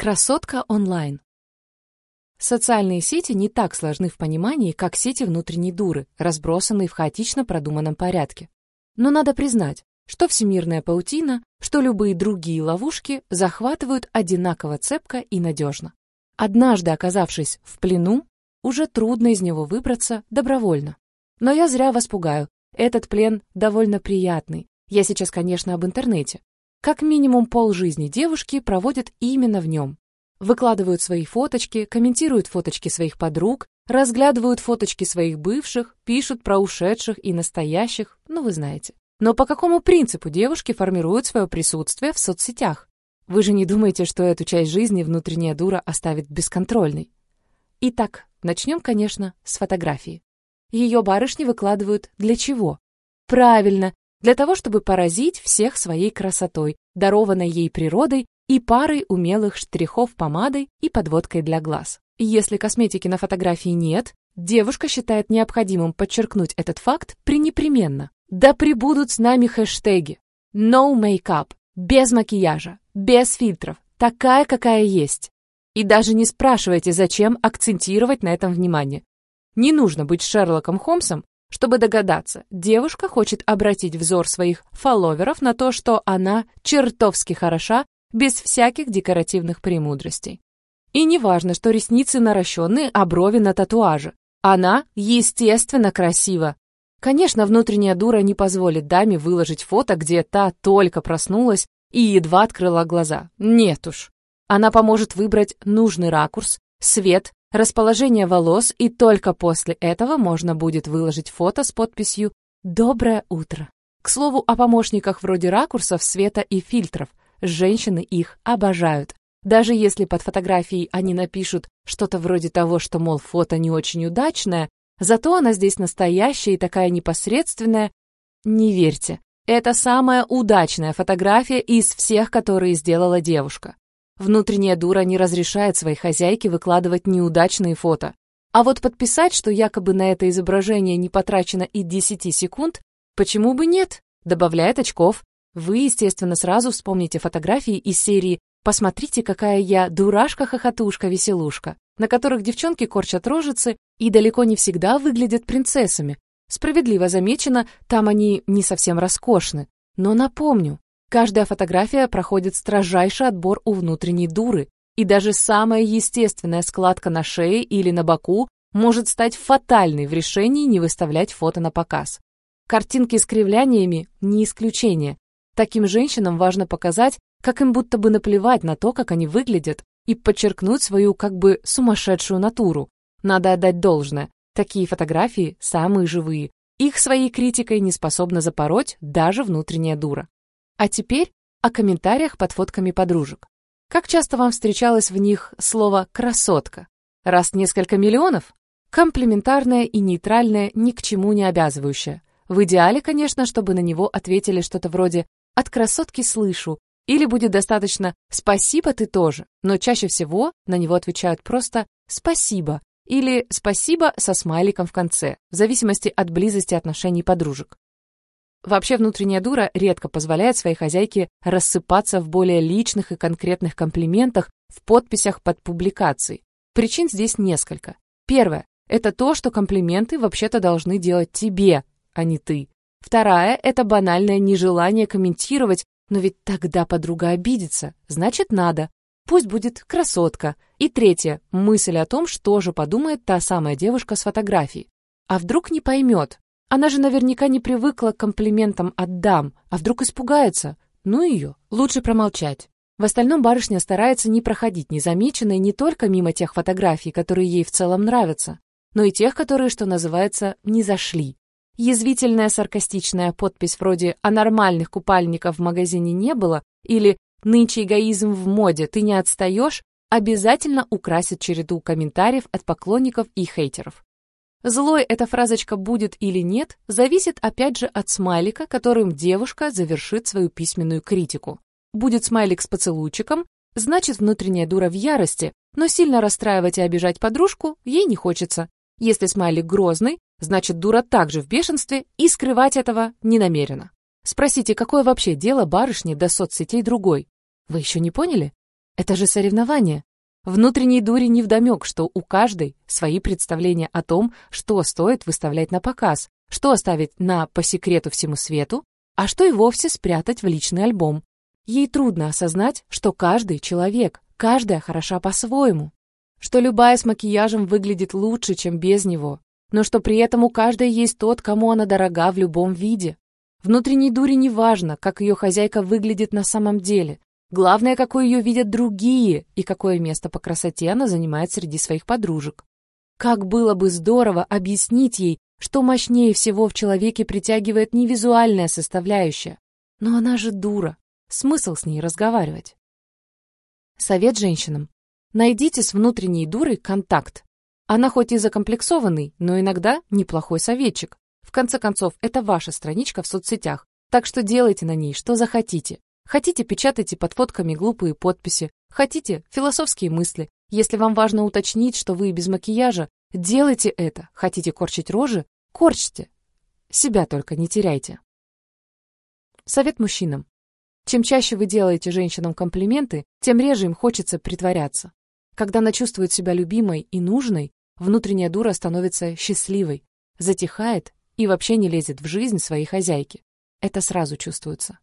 Красотка онлайн. Социальные сети не так сложны в понимании, как сети внутренней дуры, разбросанные в хаотично продуманном порядке. Но надо признать, что всемирная паутина, что любые другие ловушки захватывают одинаково цепко и надежно. Однажды оказавшись в плену, уже трудно из него выбраться добровольно. Но я зря вас пугаю. Этот плен довольно приятный. Я сейчас, конечно, об интернете. Как минимум полжизни девушки проводят именно в нем. Выкладывают свои фоточки, комментируют фоточки своих подруг, разглядывают фоточки своих бывших, пишут про ушедших и настоящих, ну вы знаете. Но по какому принципу девушки формируют свое присутствие в соцсетях? Вы же не думаете, что эту часть жизни внутренняя дура оставит бесконтрольной? Итак, начнем, конечно, с фотографии. Ее барышни выкладывают для чего? Правильно, для того, чтобы поразить всех своей красотой, дарованной ей природой и парой умелых штрихов помадой и подводкой для глаз. Если косметики на фотографии нет, девушка считает необходимым подчеркнуть этот факт пренепременно. Да прибудут с нами хэштеги «No makeup», без макияжа, без фильтров, такая, какая есть. И даже не спрашивайте, зачем акцентировать на этом внимание. Не нужно быть Шерлоком Холмсом, чтобы догадаться, девушка хочет обратить взор своих фолловеров на то, что она чертовски хороша, без всяких декоративных премудростей. И не важно, что ресницы наращенные, а брови на татуаже. Она, естественно, красива. Конечно, внутренняя дура не позволит даме выложить фото, где та только проснулась и едва открыла глаза. Нет уж. Она поможет выбрать нужный ракурс, свет, расположение волос, и только после этого можно будет выложить фото с подписью «Доброе утро». К слову о помощниках вроде ракурсов, света и фильтров. Женщины их обожают. Даже если под фотографией они напишут что-то вроде того, что, мол, фото не очень удачное, зато она здесь настоящая и такая непосредственная, не верьте. Это самая удачная фотография из всех, которые сделала девушка. Внутренняя дура не разрешает своей хозяйке выкладывать неудачные фото. А вот подписать, что якобы на это изображение не потрачено и 10 секунд, почему бы нет? Добавляет очков. Вы, естественно, сразу вспомните фотографии из серии «Посмотрите, какая я дурашка-хохотушка-веселушка», на которых девчонки корчат рожицы и далеко не всегда выглядят принцессами. Справедливо замечено, там они не совсем роскошны. Но напомню, Каждая фотография проходит строжайший отбор у внутренней дуры, и даже самая естественная складка на шее или на боку может стать фатальной в решении не выставлять фото на показ. Картинки с кривляниями – не исключение. Таким женщинам важно показать, как им будто бы наплевать на то, как они выглядят, и подчеркнуть свою как бы сумасшедшую натуру. Надо отдать должное. Такие фотографии самые живые. Их своей критикой не способна запороть даже внутренняя дура. А теперь о комментариях под фотками подружек. Как часто вам встречалось в них слово «красотка»? Раз несколько миллионов? Комплиментарное и нейтральное, ни к чему не обязывающее. В идеале, конечно, чтобы на него ответили что-то вроде «от красотки слышу» или будет достаточно «спасибо, ты тоже», но чаще всего на него отвечают просто «спасибо» или «спасибо» со смайликом в конце, в зависимости от близости отношений подружек. Вообще внутренняя дура редко позволяет своей хозяйке рассыпаться в более личных и конкретных комплиментах в подписях под публикацией. Причин здесь несколько. Первое – это то, что комплименты вообще-то должны делать тебе, а не ты. Вторая – это банальное нежелание комментировать, но ведь тогда подруга обидится, значит надо. Пусть будет красотка. И третье – мысль о том, что же подумает та самая девушка с фотографией. А вдруг не поймет, она же наверняка не привыкла к комплиментам от дам, а вдруг испугается. Ну ее, лучше промолчать. В остальном барышня старается не проходить незамеченной не только мимо тех фотографий, которые ей в целом нравятся, но и тех, которые, что называется, не зашли. Язвительная саркастичная подпись вроде «А нормальных купальников в магазине не было» или «Нынче эгоизм в моде, ты не отстаешь» обязательно украсит череду комментариев от поклонников и хейтеров. Злой эта фразочка будет или нет, зависит опять же от смайлика, которым девушка завершит свою письменную критику. Будет смайлик с поцелуйчиком, значит внутренняя дура в ярости, но сильно расстраивать и обижать подружку ей не хочется. Если смайлик грозный, значит дура также в бешенстве и скрывать этого не намерена. Спросите, какое вообще дело барышни до соцсетей другой? Вы еще не поняли? Это же соревнование. Внутренней дури невдомек, что у каждой свои представления о том, что стоит выставлять на показ, что оставить на «по секрету всему свету», а что и вовсе спрятать в личный альбом. Ей трудно осознать, что каждый человек, каждая хороша по-своему, что любая с макияжем выглядит лучше, чем без него, но что при этом у каждой есть тот, кому она дорога в любом виде. Внутренней дуре не важно, как ее хозяйка выглядит на самом деле. Главное, какой ее видят другие и какое место по красоте она занимает среди своих подружек. Как было бы здорово объяснить ей, что мощнее всего в человеке притягивает не визуальная составляющая. Но она же дура. Смысл с ней разговаривать? Совет женщинам. Найдите с внутренней дурой контакт. Она хоть и закомплексованный, но иногда неплохой советчик. В конце концов, это ваша страничка в соцсетях, так что делайте на ней, что захотите. Хотите, печатайте под фотками глупые подписи, хотите, философские мысли. Если вам важно уточнить, что вы без макияжа, делайте это. Хотите корчить рожи? Корчьте. Себя только не теряйте. Совет мужчинам. Чем чаще вы делаете женщинам комплименты, тем реже им хочется притворяться. Когда она чувствует себя любимой и нужной, внутренняя дура становится счастливой, затихает и вообще не лезет в жизнь своей хозяйки. Это сразу чувствуется.